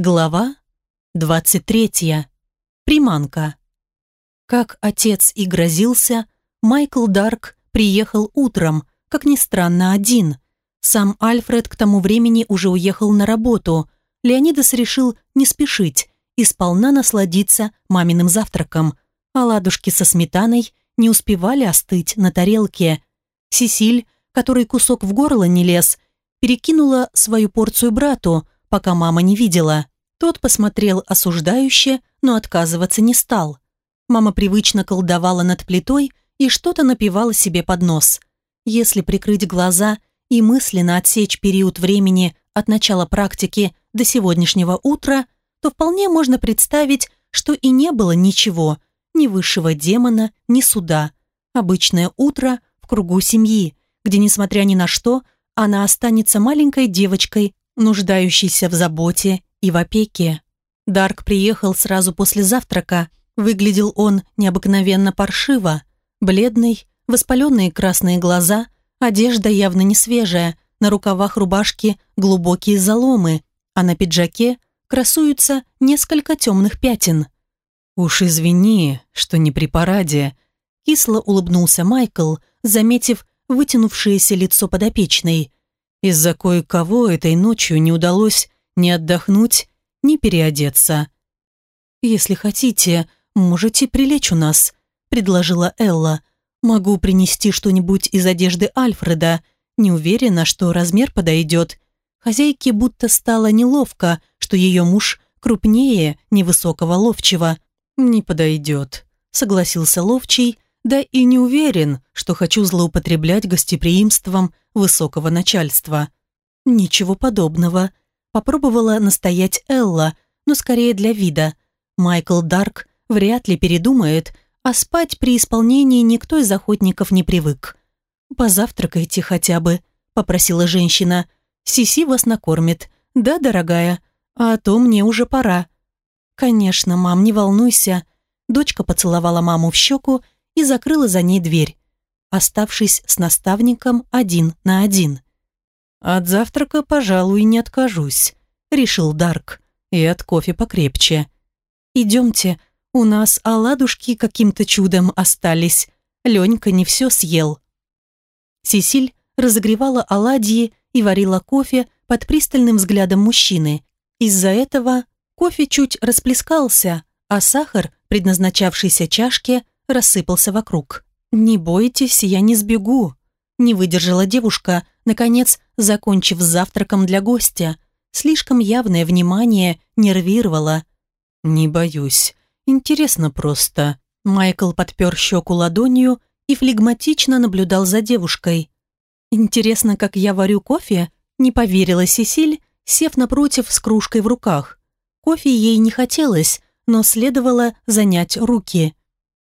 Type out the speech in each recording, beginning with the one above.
Глава 23. Приманка. Как отец и грозился, Майкл Дарк приехал утром, как ни странно, один. Сам Альфред к тому времени уже уехал на работу. Леонидас решил не спешить и сполна насладиться маминым завтраком. Оладушки со сметаной не успевали остыть на тарелке. Сесиль, который кусок в горло не лез, перекинула свою порцию брату – пока мама не видела. Тот посмотрел осуждающе, но отказываться не стал. Мама привычно колдовала над плитой и что-то напевала себе под нос. Если прикрыть глаза и мысленно отсечь период времени от начала практики до сегодняшнего утра, то вполне можно представить, что и не было ничего, ни высшего демона, ни суда. Обычное утро в кругу семьи, где, несмотря ни на что, она останется маленькой девочкой нуждающийся в заботе и в опеке. Дарк приехал сразу после завтрака. Выглядел он необыкновенно паршиво. Бледный, воспаленные красные глаза, одежда явно не свежая, на рукавах рубашки глубокие заломы, а на пиджаке красуются несколько темных пятен. «Уж извини, что не при параде», — кисло улыбнулся Майкл, заметив вытянувшееся лицо подопечной. Из-за кое-кого этой ночью не удалось ни отдохнуть, ни переодеться. «Если хотите, можете прилечь у нас», — предложила Элла. «Могу принести что-нибудь из одежды Альфреда. Не уверена, что размер подойдет». Хозяйке будто стало неловко, что ее муж крупнее невысокого ловчего. «Не подойдет», — согласился ловчий, да и не уверен, что хочу злоупотреблять гостеприимством высокого начальства. Ничего подобного. Попробовала настоять Элла, но скорее для вида. Майкл Дарк вряд ли передумает, а спать при исполнении никто из охотников не привык. «Позавтракайте хотя бы», — попросила женщина. «Сиси вас накормит. Да, дорогая? А то мне уже пора». «Конечно, мам, не волнуйся». Дочка поцеловала маму в щеку и закрыла за ней дверь, оставшись с наставником один на один. «От завтрака, пожалуй, не откажусь», — решил Дарк, «и от кофе покрепче». «Идемте, у нас оладушки каким-то чудом остались. Ленька не все съел». Сесиль разогревала оладьи и варила кофе под пристальным взглядом мужчины. Из-за этого кофе чуть расплескался, а сахар, предназначавшийся чашке, рассыпался вокруг. «Не бойтесь, я не сбегу», – не выдержала девушка, наконец, закончив завтраком для гостя. Слишком явное внимание нервировало. «Не боюсь. Интересно просто». Майкл подпер щеку ладонью и флегматично наблюдал за девушкой. «Интересно, как я варю кофе?» – не поверила Сесиль, сев напротив с кружкой в руках. Кофе ей не хотелось, но следовало занять руки.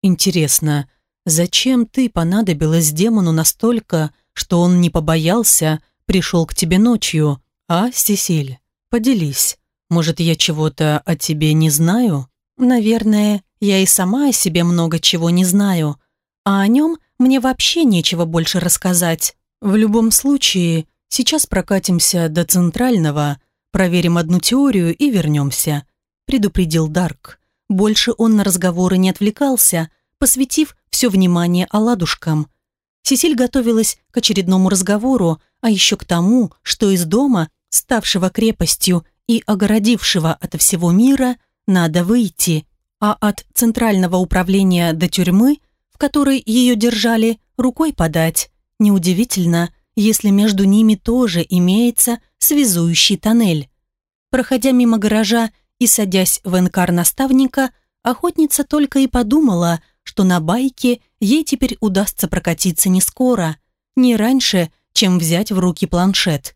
Интересно, зачем ты понадобилась демону настолько, что он не побоялся, пришел к тебе ночью? А, Сесиль, поделись. Может, я чего-то о тебе не знаю? Наверное, я и сама о себе много чего не знаю. А о нем мне вообще нечего больше рассказать. В любом случае, сейчас прокатимся до Центрального, проверим одну теорию и вернемся», предупредил Дарк. Больше он на разговоры не отвлекался, посвятив все внимание оладушкам. Сесиль готовилась к очередному разговору, а еще к тому, что из дома, ставшего крепостью и огородившего от всего мира, надо выйти, а от центрального управления до тюрьмы, в которой ее держали, рукой подать. Неудивительно, если между ними тоже имеется связующий тоннель. Проходя мимо гаража и садясь в энкар наставника, охотница только и подумала, что на байке ей теперь удастся прокатиться не скоро, не раньше, чем взять в руки планшет.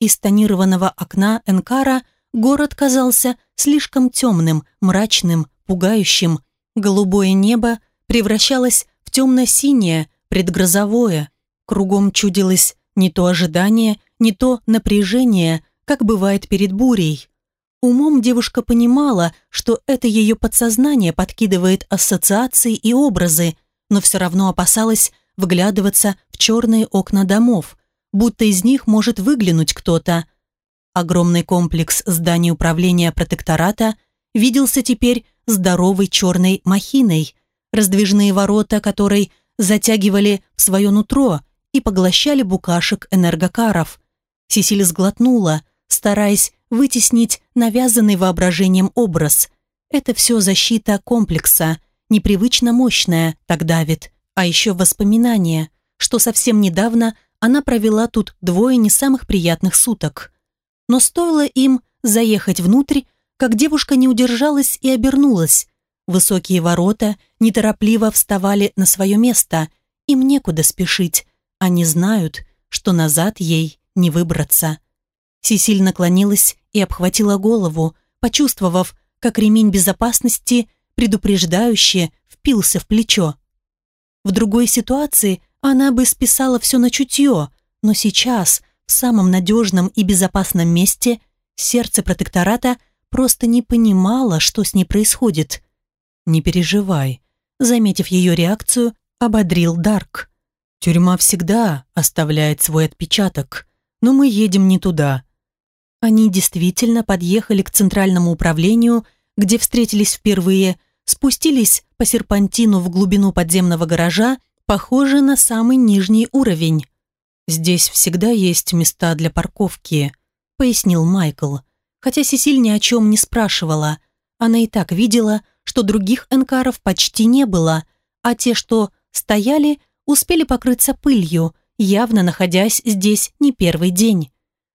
Из тонированного окна Энкара город казался слишком темным, мрачным, пугающим. Голубое небо превращалось в темно-синее, предгрозовое. Кругом чудилось не то ожидание, не то напряжение, как бывает перед бурей. Умом девушка понимала, что это ее подсознание подкидывает ассоциации и образы, но все равно опасалась вглядываться в черные окна домов, будто из них может выглянуть кто-то. огромный комплекс зданий управления протектората виделся теперь здоровой черной махиной, раздвижные ворота которой затягивали в свое нутро и поглощали букашек энергокаров. Сесиль сглотнула, стараясь вытеснить навязанный воображением образ. Это все защита комплекса, непривычно мощная, так давит. А еще воспоминания, что совсем недавно она провела тут двое не самых приятных суток. Но стоило им заехать внутрь, как девушка не удержалась и обернулась. Высокие ворота неторопливо вставали на свое место. Им некуда спешить. Они знают, что назад ей не выбраться. Сисиль наклонилась и обхватила голову, почувствовав, как ремень безопасности предупреждающе впился в плечо. В другой ситуации она бы списала все на чутье, но сейчас, в самом надежном и безопасном месте, сердце протектората просто не понимало, что с ней происходит. «Не переживай», заметив ее реакцию, ободрил Дарк. «Тюрьма всегда оставляет свой отпечаток, но мы едем не туда. Они действительно подъехали к центральному управлению, где встретились впервые, спустились по серпантину в глубину подземного гаража, похоже на самый нижний уровень. «Здесь всегда есть места для парковки», — пояснил Майкл. Хотя Сесиль ни о чем не спрашивала. Она и так видела, что других энкаров почти не было, а те, что стояли, успели покрыться пылью, явно находясь здесь не первый день.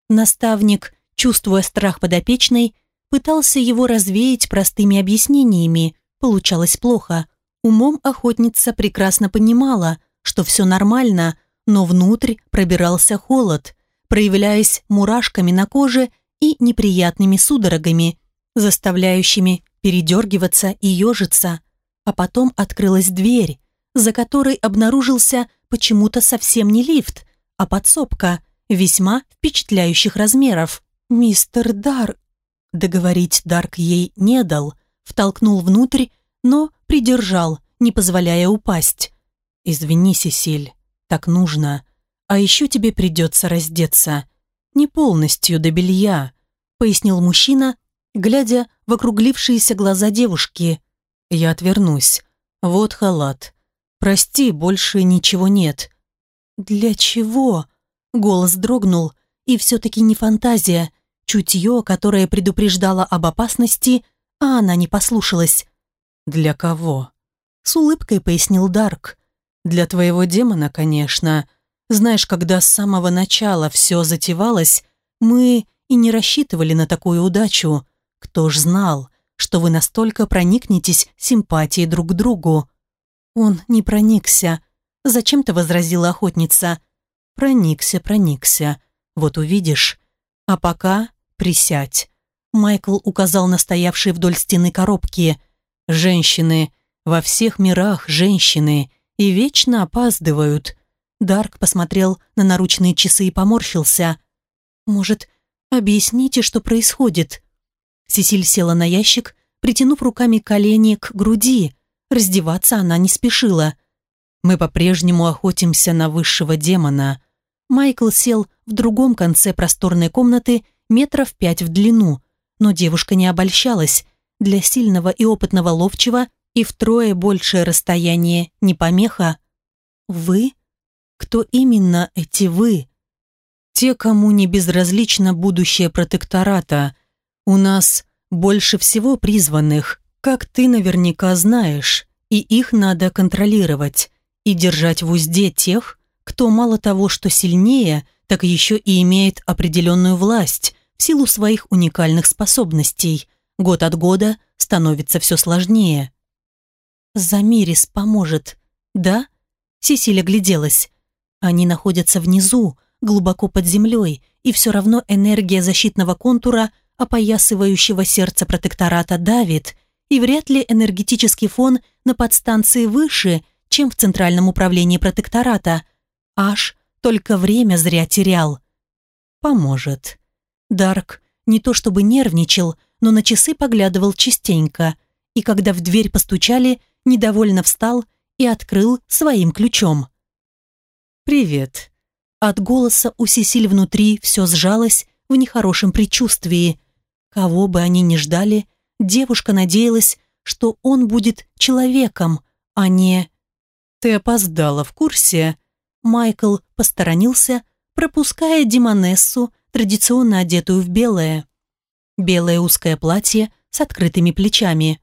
Наставник чувствуя страх подопечной, пытался его развеять простыми объяснениями. Получалось плохо. Умом охотница прекрасно понимала, что все нормально, но внутрь пробирался холод, проявляясь мурашками на коже и неприятными судорогами, заставляющими передергиваться и ежиться. А потом открылась дверь, за которой обнаружился почему-то совсем не лифт, а подсобка весьма впечатляющих размеров. «Мистер Дар...» Договорить Дарк ей не дал, втолкнул внутрь, но придержал, не позволяя упасть. «Извини, Сесиль, так нужно. А еще тебе придется раздеться. Не полностью до белья», пояснил мужчина, глядя в округлившиеся глаза девушки. «Я отвернусь. Вот халат. Прости, больше ничего нет». «Для чего?» Голос дрогнул, и все-таки не фантазия, чутье, которое предупреждало об опасности, а она не послушалась. «Для кого?» С улыбкой пояснил Дарк. «Для твоего демона, конечно. Знаешь, когда с самого начала все затевалось, мы и не рассчитывали на такую удачу. Кто ж знал, что вы настолько проникнетесь симпатией друг к другу?» Он не проникся. Зачем-то возразила охотница. «Проникся, проникся. Вот увидишь. А пока присядь». Майкл указал на стоявшие вдоль стены коробки. «Женщины, во всех мирах женщины, и вечно опаздывают». Дарк посмотрел на наручные часы и поморщился. «Может, объясните, что происходит?» Сесиль села на ящик, притянув руками колени к груди. Раздеваться она не спешила. «Мы по-прежнему охотимся на высшего демона», Майкл сел в другом конце просторной комнаты метров пять в длину, но девушка не обольщалась. Для сильного и опытного ловчего и втрое большее расстояние не помеха. «Вы? Кто именно эти «вы»?» «Те, кому не безразлично будущее протектората. У нас больше всего призванных, как ты наверняка знаешь, и их надо контролировать и держать в узде тех, кто мало того, что сильнее, так еще и имеет определенную власть в силу своих уникальных способностей. Год от года становится все сложнее. «Замирис поможет, да?» Сесилия гляделась. Они находятся внизу, глубоко под землей, и все равно энергия защитного контура, опоясывающего сердце протектората, давит, и вряд ли энергетический фон на подстанции выше, чем в центральном управлении протектората – Аж только время зря терял. Поможет. Дарк не то чтобы нервничал, но на часы поглядывал частенько, и когда в дверь постучали, недовольно встал и открыл своим ключом. «Привет». От голоса у Сесиль внутри все сжалось, в нехорошем предчувствии. Кого бы они ни ждали, девушка надеялась, что он будет человеком, а не... «Ты опоздала в курсе?» Майкл посторонился, пропуская Димонессу, традиционно одетую в белое. Белое узкое платье с открытыми плечами.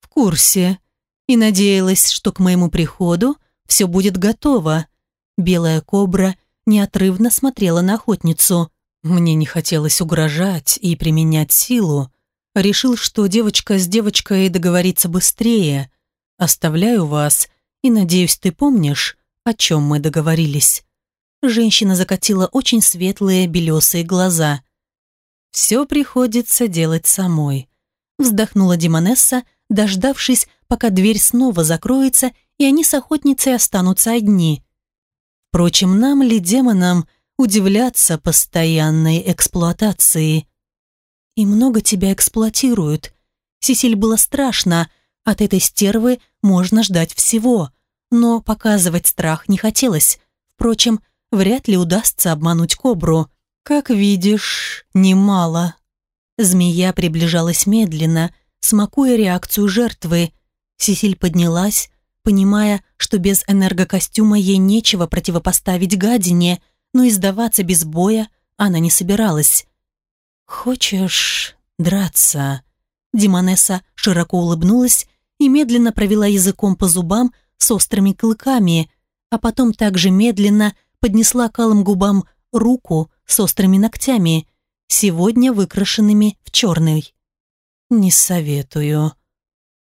«В курсе. И надеялась, что к моему приходу все будет готово». Белая кобра неотрывно смотрела на охотницу. Мне не хотелось угрожать и применять силу. Решил, что девочка с девочкой договорится быстрее. Оставляю вас, и надеюсь, ты помнишь, о чем мы договорились. Женщина закатила очень светлые белесые глаза. «Все приходится делать самой», вздохнула Димонесса, дождавшись, пока дверь снова закроется, и они с охотницей останутся одни. Впрочем, нам ли демонам удивляться постоянной эксплуатации? И много тебя эксплуатируют. Сесиль было страшно, от этой стервы можно ждать всего, но показывать страх не хотелось. Впрочем, вряд ли удастся обмануть кобру. Как видишь, немало. Змея приближалась медленно, смакуя реакцию жертвы. Сесиль поднялась, понимая, что без энергокостюма ей нечего противопоставить гадине, но и сдаваться без боя она не собиралась. «Хочешь драться?» Димонесса широко улыбнулась и медленно провела языком по зубам с острыми клыками, а потом также медленно поднесла к алым губам руку с острыми ногтями, сегодня выкрашенными в черный. «Не советую.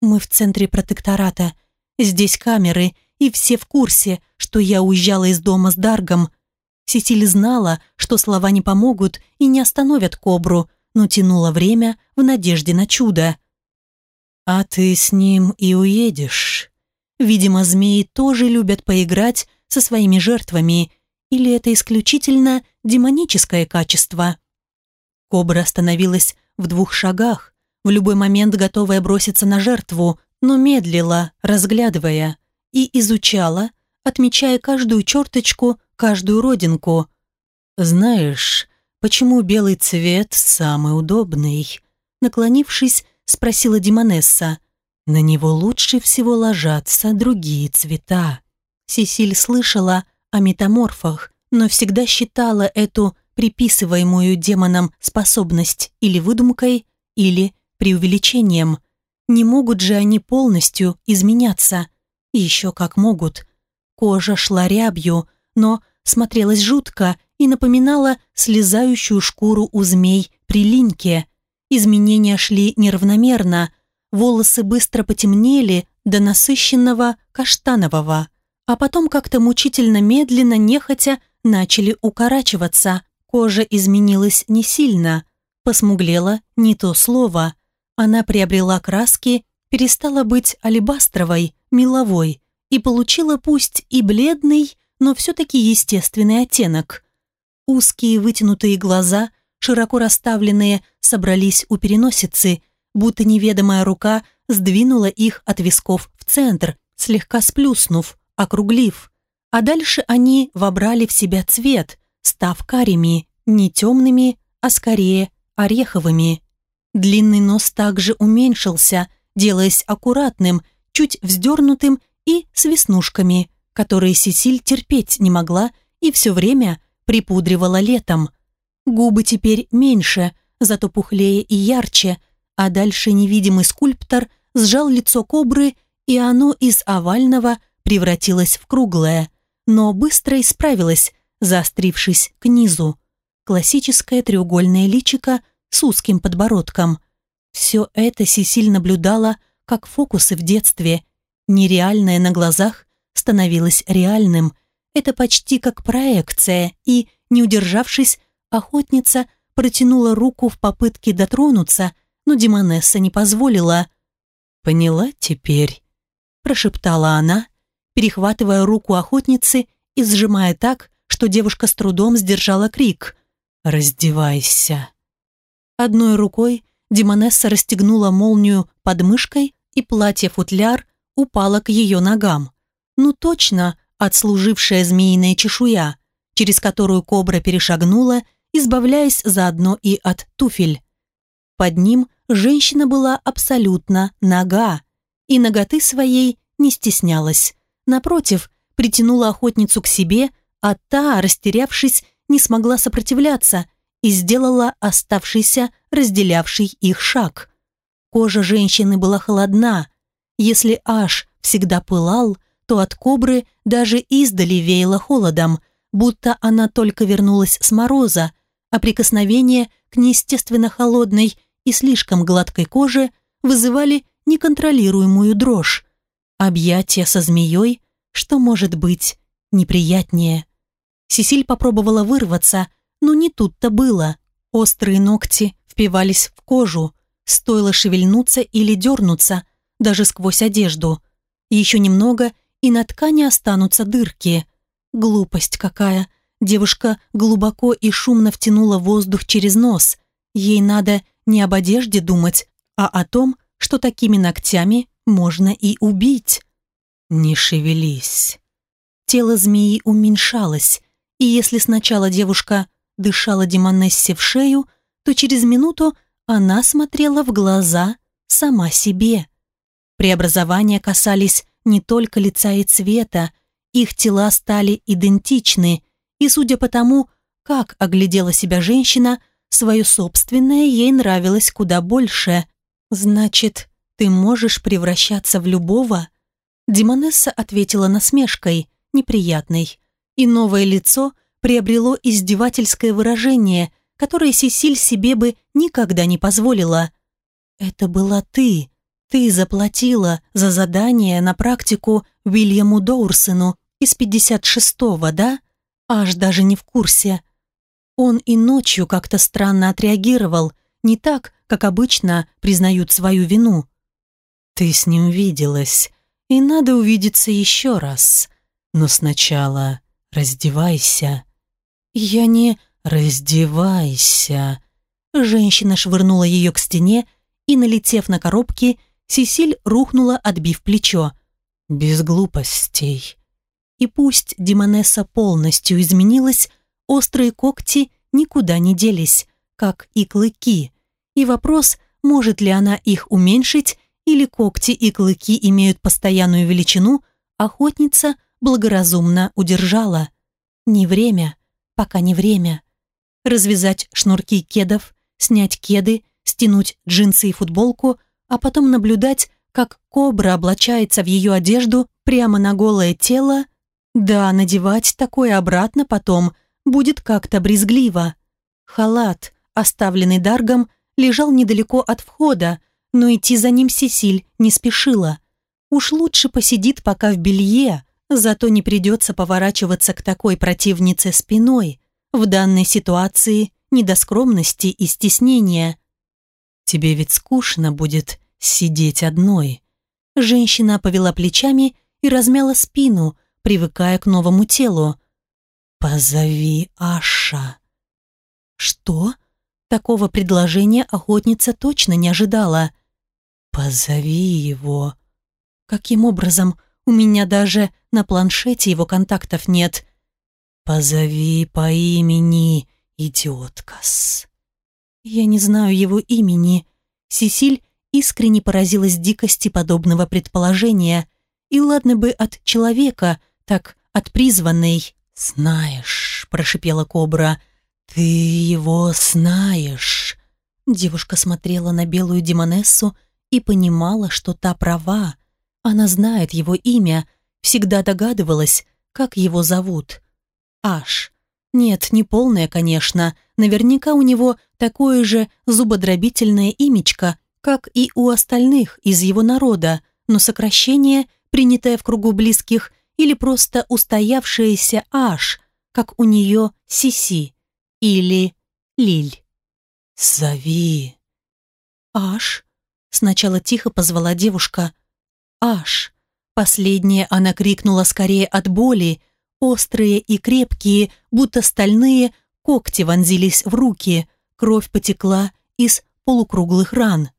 Мы в центре протектората. Здесь камеры, и все в курсе, что я уезжала из дома с Даргом. Сесиль знала, что слова не помогут и не остановят кобру, но тянула время в надежде на чудо. «А ты с ним и уедешь. Видимо, змеи тоже любят поиграть со своими жертвами, или это исключительно демоническое качество?» Кобра остановилась в двух шагах, в любой момент готовая броситься на жертву, но медлила, разглядывая, и изучала, отмечая каждую черточку, каждую родинку. «Знаешь, почему белый цвет самый удобный?» Наклонившись, спросила Димонесса. «На него лучше всего ложатся другие цвета». Сесиль слышала о метаморфах, но всегда считала эту приписываемую демонам способность или выдумкой, или преувеличением. Не могут же они полностью изменяться. Еще как могут. Кожа шла рябью, но смотрелась жутко и напоминала слезающую шкуру у змей при линьке. Изменения шли неравномерно, волосы быстро потемнели до насыщенного каштанового, а потом как-то мучительно медленно, нехотя, начали укорачиваться. Кожа изменилась не сильно, посмуглела не то слово. Она приобрела краски, перестала быть алебастровой, меловой и получила пусть и бледный, но все-таки естественный оттенок. Узкие вытянутые глаза, широко расставленные, собрались у переносицы, будто неведомая рука сдвинула их от висков в центр, слегка сплюснув, округлив. А дальше они вобрали в себя цвет, став карими, не темными, а скорее ореховыми. Длинный нос также уменьшился, делаясь аккуратным, чуть вздернутым и с веснушками, которые Сесиль терпеть не могла и все время припудривала летом. Губы теперь меньше, зато пухлее и ярче, а дальше невидимый скульптор сжал лицо кобры, и оно из овального превратилось в круглое, но быстро исправилось, заострившись к низу. Классическое треугольное личико с узким подбородком. Все это Сесиль наблюдала, как фокусы в детстве. Нереальное на глазах становилось реальным. Это почти как проекция, и, не удержавшись, охотница протянула руку в попытке дотронуться, но Димонесса не позволила. «Поняла теперь?» – прошептала она, перехватывая руку охотницы и сжимая так, что девушка с трудом сдержала крик. «Раздевайся!» Одной рукой Димонесса расстегнула молнию под мышкой, и платье-футляр упало к ее ногам. Ну точно, отслужившая змеиная чешуя, через которую кобра перешагнула избавляясь заодно и от туфель. Под ним женщина была абсолютно нага, и ноготы своей не стеснялась. Напротив, притянула охотницу к себе, а та, растерявшись, не смогла сопротивляться и сделала оставшийся, разделявший их шаг. Кожа женщины была холодна. Если аж всегда пылал, то от кобры даже издали веяло холодом, будто она только вернулась с мороза, а прикосновение к неестественно холодной и слишком гладкой коже вызывали неконтролируемую дрожь. Объятия со змеей, что может быть неприятнее. Сесиль попробовала вырваться, но не тут-то было. Острые ногти впивались в кожу, стоило шевельнуться или дернуться, даже сквозь одежду. Еще немного, и на ткани останутся дырки. Глупость какая. Девушка глубоко и шумно втянула воздух через нос. Ей надо не об одежде думать, а о том, что такими ногтями можно и убить. «Не шевелись». Тело змеи уменьшалось, и если сначала девушка дышала Демонессе в шею, то через минуту она смотрела в глаза сама себе. Преобразования касались не только лица и цвета, их тела стали идентичны, и судя по тому, как оглядела себя женщина, свое собственное ей нравилось куда больше. «Значит, ты можешь превращаться в любого?» Демонесса ответила насмешкой, неприятной, и новое лицо приобрело издевательское выражение, которое Сесиль себе бы никогда не позволила. «Это была ты. Ты заплатила за задание на практику Уильяму Доурсону из 56-го, да? Аж даже не в курсе». Он и ночью как-то странно отреагировал, не так, как обычно признают свою вину. «Ты с ним виделась, и надо увидеться еще раз. Но сначала раздевайся». «Я не...» «Раздевайся!» Женщина швырнула ее к стене, и, налетев на коробки, Сесиль рухнула, отбив плечо. «Без глупостей». И пусть Демонесса полностью изменилась, острые когти никуда не делись, как и клыки. И вопрос, может ли она их уменьшить, или когти и клыки имеют постоянную величину, охотница благоразумно удержала. Не время, пока не время развязать шнурки кедов, снять кеды, стянуть джинсы и футболку, а потом наблюдать, как кобра облачается в ее одежду прямо на голое тело. Да, надевать такое обратно потом будет как-то брезгливо. Халат, оставленный Даргом, лежал недалеко от входа, но идти за ним Сесиль не спешила. Уж лучше посидит пока в белье, зато не придется поворачиваться к такой противнице спиной. В данной ситуации не до скромности и стеснения. «Тебе ведь скучно будет сидеть одной». Женщина повела плечами и размяла спину, привыкая к новому телу. «Позови Аша». «Что?» Такого предложения охотница точно не ожидала. «Позови его». «Каким образом? У меня даже на планшете его контактов нет. «Позови по имени, идиоткас». Я не знаю его имени. Сесиль искренне поразилась дикости подобного предположения. И ладно бы от человека, так от призванной. «Знаешь», — прошипела кобра, — «ты его знаешь». Девушка смотрела на белую демонессу и понимала, что та права. Она знает его имя, всегда догадывалась, как его зовут. Аш. Нет, не полное, конечно. Наверняка у него такое же зубодробительное имечко, как и у остальных из его народа, но сокращение, принятое в кругу близких, или просто устоявшееся Аш, как у нее Сиси или Лиль. «Зови!» «Аш!» — сначала тихо позвала девушка. «Аш!» Последнее она крикнула скорее от боли, Острые и крепкие, будто стальные, когти вонзились в руки, кровь потекла из полукруглых ран.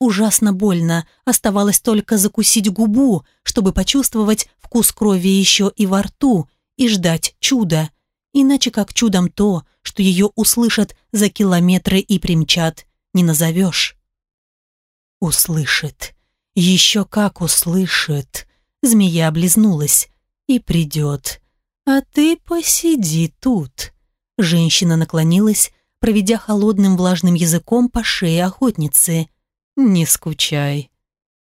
Ужасно больно, оставалось только закусить губу, чтобы почувствовать вкус крови еще и во рту и ждать чуда. Иначе как чудом то, что ее услышат за километры и примчат, не назовешь. Услышит. Еще как услышит. Змея облизнулась. И придет. А ты посиди тут. Женщина наклонилась, проведя холодным влажным языком по шее охотницы. Не скучай.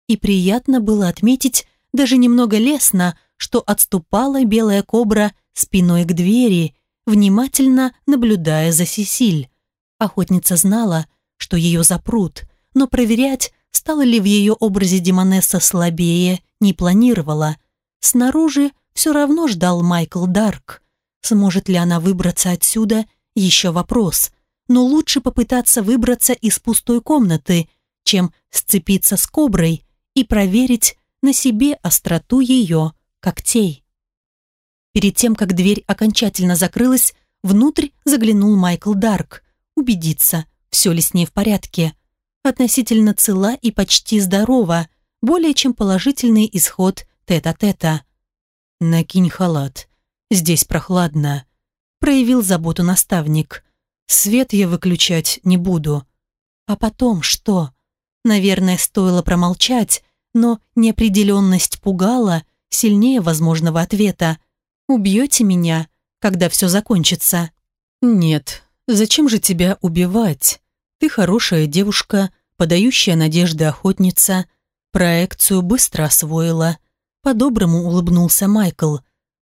И приятно было отметить, даже немного лестно, что отступала белая кобра спиной к двери, внимательно наблюдая за Сесиль. Охотница знала, что ее запрут, но проверять, стала ли в ее образе Демонесса слабее, не планировала. Снаружи все равно ждал Майкл Дарк. Сможет ли она выбраться отсюда, еще вопрос. Но лучше попытаться выбраться из пустой комнаты, чем сцепиться с коброй и проверить на себе остроту ее когтей. Перед тем, как дверь окончательно закрылась, внутрь заглянул Майкл Дарк, убедиться, все ли с ней в порядке. Относительно цела и почти здорова, более чем положительный исход тета-тета. «Накинь халат, здесь прохладно», — проявил заботу наставник. «Свет я выключать не буду». А потом что? Наверное, стоило промолчать, но неопределенность пугала сильнее возможного ответа. «Убьете меня, когда все закончится?» «Нет, зачем же тебя убивать? Ты хорошая девушка, подающая надежды охотница. Проекцию быстро освоила». По-доброму улыбнулся Майкл.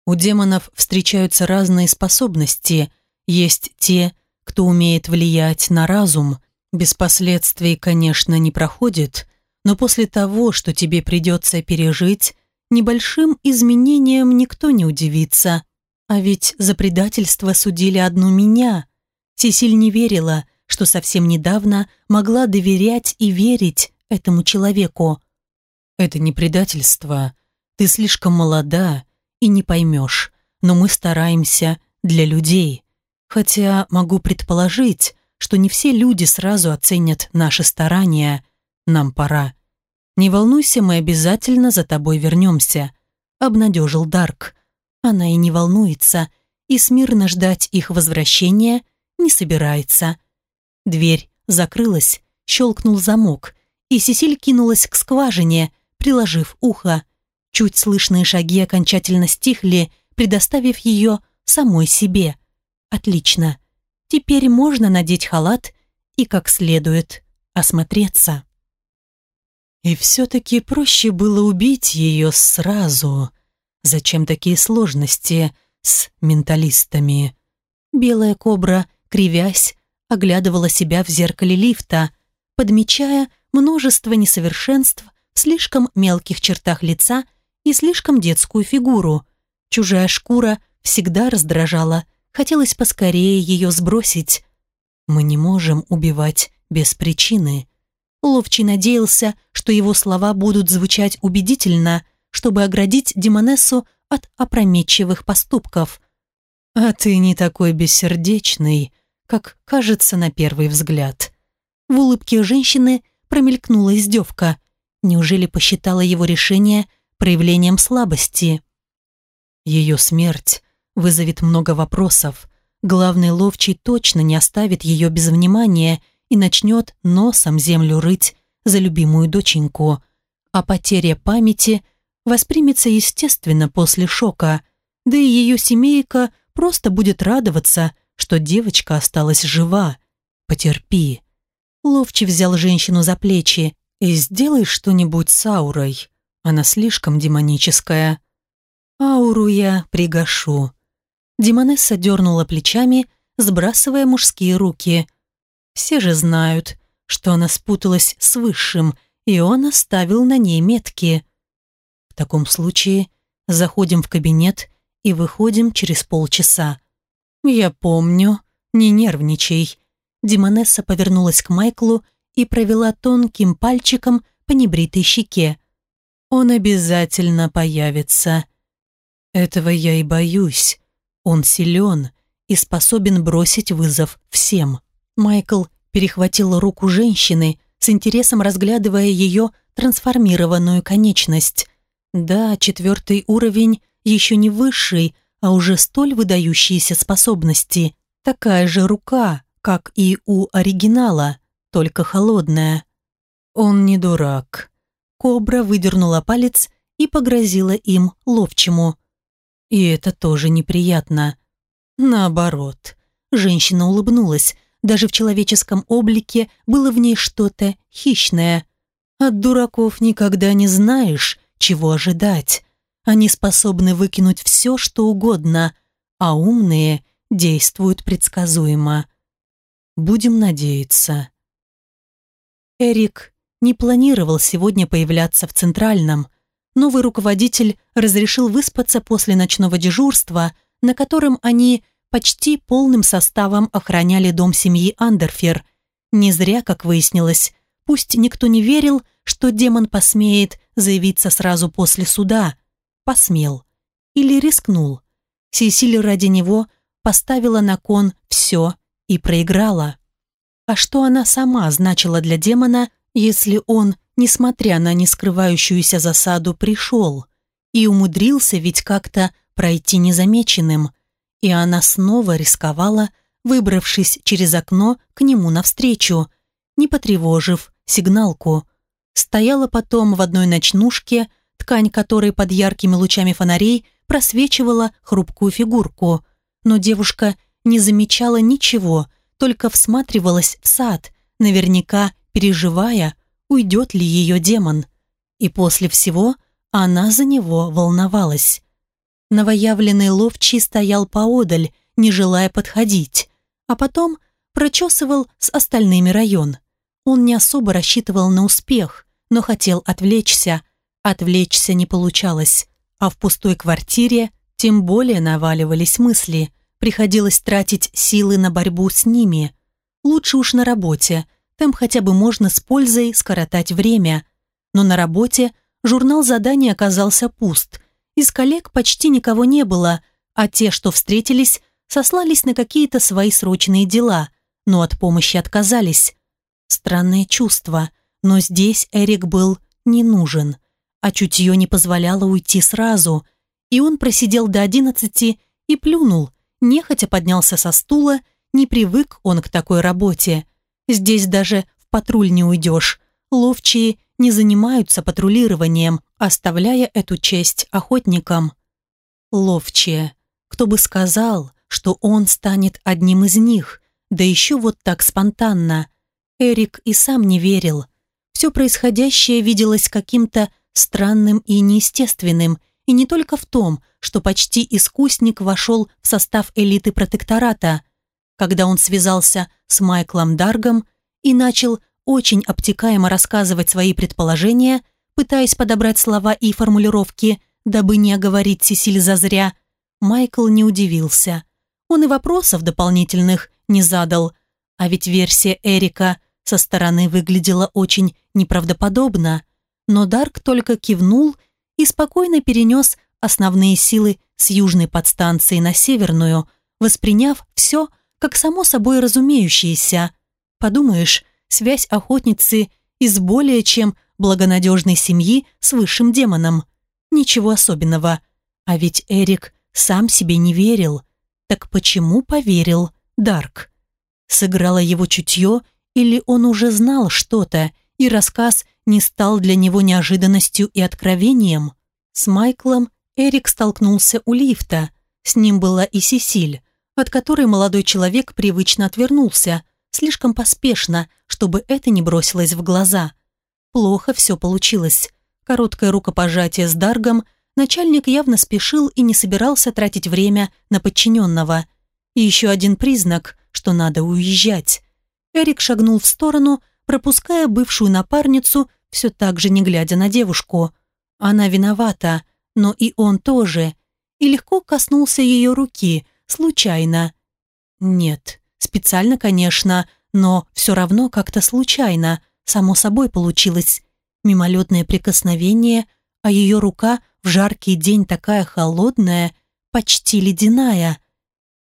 У демонов встречаются разные способности. Есть те, кто умеет влиять на разум. Без последствий, конечно, не проходит, но после того, что тебе придется пережить, небольшим изменениям никто не удивится. А ведь за предательство судили одну меня. Сесиль не верила, что совсем недавно могла доверять и верить этому человеку. Это не предательство. Ты слишком молода и не поймешь, но мы стараемся для людей. Хотя могу предположить, что не все люди сразу оценят наши старания. Нам пора. «Не волнуйся, мы обязательно за тобой вернемся», — обнадежил Дарк. Она и не волнуется, и смирно ждать их возвращения не собирается. Дверь закрылась, щелкнул замок, и Сесиль кинулась к скважине, приложив ухо. Чуть слышные шаги окончательно стихли, предоставив ее самой себе. Отлично. Теперь можно надеть халат и как следует осмотреться. И все-таки проще было убить ее сразу. Зачем такие сложности с менталистами? Белая кобра, кривясь, оглядывала себя в зеркале лифта, подмечая множество несовершенств в слишком мелких чертах лица и слишком детскую фигуру. Чужая шкура всегда раздражала, хотелось поскорее ее сбросить. Мы не можем убивать без причины. Ловчий надеялся, что его слова будут звучать убедительно, чтобы оградить Демонессу от опрометчивых поступков. «А ты не такой бессердечный, как кажется на первый взгляд». В улыбке женщины промелькнула издевка. Неужели посчитала его решение проявлением слабости? Ее смерть вызовет много вопросов. Главный ловчий точно не оставит ее без внимания – и начнет носом землю рыть за любимую доченьку. А потеря памяти воспримется естественно после шока, да и ее семейка просто будет радоваться, что девочка осталась жива. Потерпи. Ловчий взял женщину за плечи и сделай что-нибудь с аурой. Она слишком демоническая. Ауру я пригашу. Демонесса дернула плечами, сбрасывая мужские руки – все же знают, что она спуталась с Высшим, и он оставил на ней метки. В таком случае заходим в кабинет и выходим через полчаса. Я помню, не нервничай. Демонесса повернулась к Майклу и провела тонким пальчиком по небритой щеке. Он обязательно появится. Этого я и боюсь. Он силен и способен бросить вызов всем. Майкл перехватил руку женщины, с интересом разглядывая ее трансформированную конечность. Да, четвертый уровень еще не высший, а уже столь выдающиеся способности. Такая же рука, как и у оригинала, только холодная. Он не дурак. Кобра выдернула палец и погрозила им ловчему. И это тоже неприятно. Наоборот. Женщина улыбнулась. Даже в человеческом облике было в ней что-то хищное. От дураков никогда не знаешь, чего ожидать. Они способны выкинуть все, что угодно, а умные действуют предсказуемо. Будем надеяться. Эрик не планировал сегодня появляться в Центральном. Новый руководитель разрешил выспаться после ночного дежурства, на котором они почти полным составом охраняли дом семьи Андерфер. Не зря, как выяснилось, пусть никто не верил, что демон посмеет заявиться сразу после суда. Посмел. Или рискнул. Сесиль ради него поставила на кон все и проиграла. А что она сама значила для демона, если он, несмотря на нескрывающуюся засаду, пришел и умудрился ведь как-то пройти незамеченным, и она снова рисковала, выбравшись через окно к нему навстречу, не потревожив сигналку. Стояла потом в одной ночнушке, ткань которой под яркими лучами фонарей просвечивала хрупкую фигурку, но девушка не замечала ничего, только всматривалась в сад, наверняка переживая, уйдет ли ее демон. И после всего она за него волновалась. Новоявленный ловчий стоял поодаль, не желая подходить, а потом прочесывал с остальными район. Он не особо рассчитывал на успех, но хотел отвлечься. Отвлечься не получалось, а в пустой квартире тем более наваливались мысли. Приходилось тратить силы на борьбу с ними. Лучше уж на работе – там хотя бы можно с пользой скоротать время. Но на работе журнал заданий оказался пуст. Из коллег почти никого не было, а те, что встретились, сослались на какие-то свои срочные дела, но от помощи отказались. Странное чувство, но здесь Эрик был не нужен, а чутье не позволяло уйти сразу, и он просидел до одиннадцати и плюнул, нехотя поднялся со стула, не привык он к такой работе – Здесь даже в патруль не уйдешь. Ловчие не занимаются патрулированием, оставляя эту честь охотникам. Ловчие. Кто бы сказал, что он станет одним из них, да еще вот так спонтанно. Эрик и сам не верил. Все происходящее виделось каким-то странным и неестественным, и не только в том, что почти искусник вошел в состав элиты протектората. Когда он связался с Майклом Даргом и начал очень обтекаемо рассказывать свои предположения, пытаясь подобрать слова и формулировки, дабы не оговорить Сесиль зазря, Майкл не удивился. Он и вопросов дополнительных не задал, а ведь версия Эрика со стороны выглядела очень неправдоподобно, но Дарк только кивнул и спокойно перенес основные силы с южной подстанции на северную, восприняв все как само собой разумеющееся. Подумаешь, связь охотницы из более чем благонадежной семьи с высшим демоном. Ничего особенного. А ведь Эрик сам себе не верил. Так почему поверил Дарк? Сыграло его чутье или он уже знал что-то, и рассказ не стал для него неожиданностью и откровением? С Майклом Эрик столкнулся у лифта. С ним была и Сесиль от которой молодой человек привычно отвернулся, слишком поспешно, чтобы это не бросилось в глаза. Плохо все получилось. Короткое рукопожатие с Даргом, начальник явно спешил и не собирался тратить время на подчиненного. И еще один признак, что надо уезжать. Эрик шагнул в сторону, пропуская бывшую напарницу, все так же не глядя на девушку. Она виновата, но и он тоже. И легко коснулся ее руки – случайно. Нет, специально, конечно, но все равно как-то случайно, само собой получилось. Мимолетное прикосновение, а ее рука в жаркий день такая холодная, почти ледяная.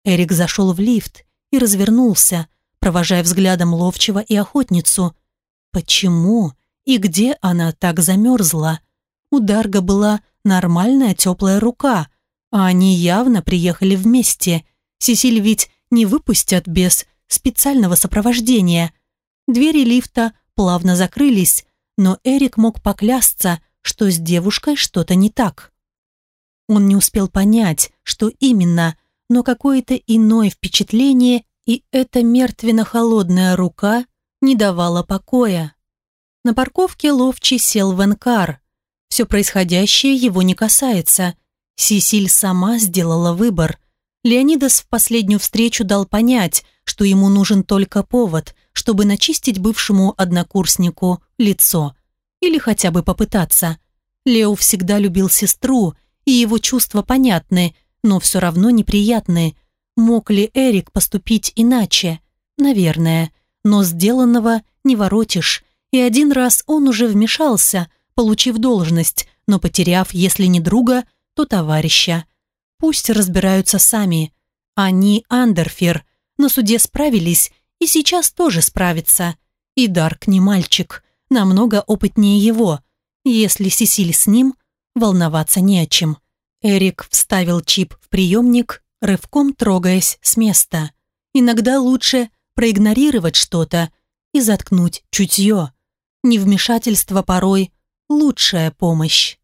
Эрик зашел в лифт и развернулся, провожая взглядом ловчего и охотницу. Почему и где она так замерзла? У Дарга была нормальная теплая рука, А они явно приехали вместе. Сесиль ведь не выпустят без специального сопровождения. Двери лифта плавно закрылись, но Эрик мог поклясться, что с девушкой что-то не так. Он не успел понять, что именно, но какое-то иное впечатление и эта мертвенно-холодная рука не давала покоя. На парковке Ловчий сел в Энкар. Все происходящее его не касается. Сисиль сама сделала выбор. Леонидас в последнюю встречу дал понять, что ему нужен только повод, чтобы начистить бывшему однокурснику лицо. Или хотя бы попытаться. Лео всегда любил сестру, и его чувства понятны, но все равно неприятны. Мог ли Эрик поступить иначе? Наверное. Но сделанного не воротишь. И один раз он уже вмешался, получив должность, но потеряв, если не друга, то товарища. Пусть разбираются сами. Они Андерфер. На суде справились и сейчас тоже справятся. И Дарк не мальчик, намного опытнее его. Если Сесиль с ним, волноваться не о чем. Эрик вставил чип в приемник, рывком трогаясь с места. Иногда лучше проигнорировать что-то и заткнуть чутье. Невмешательство порой – лучшая помощь.